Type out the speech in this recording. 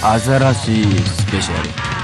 アザラシスペシャル。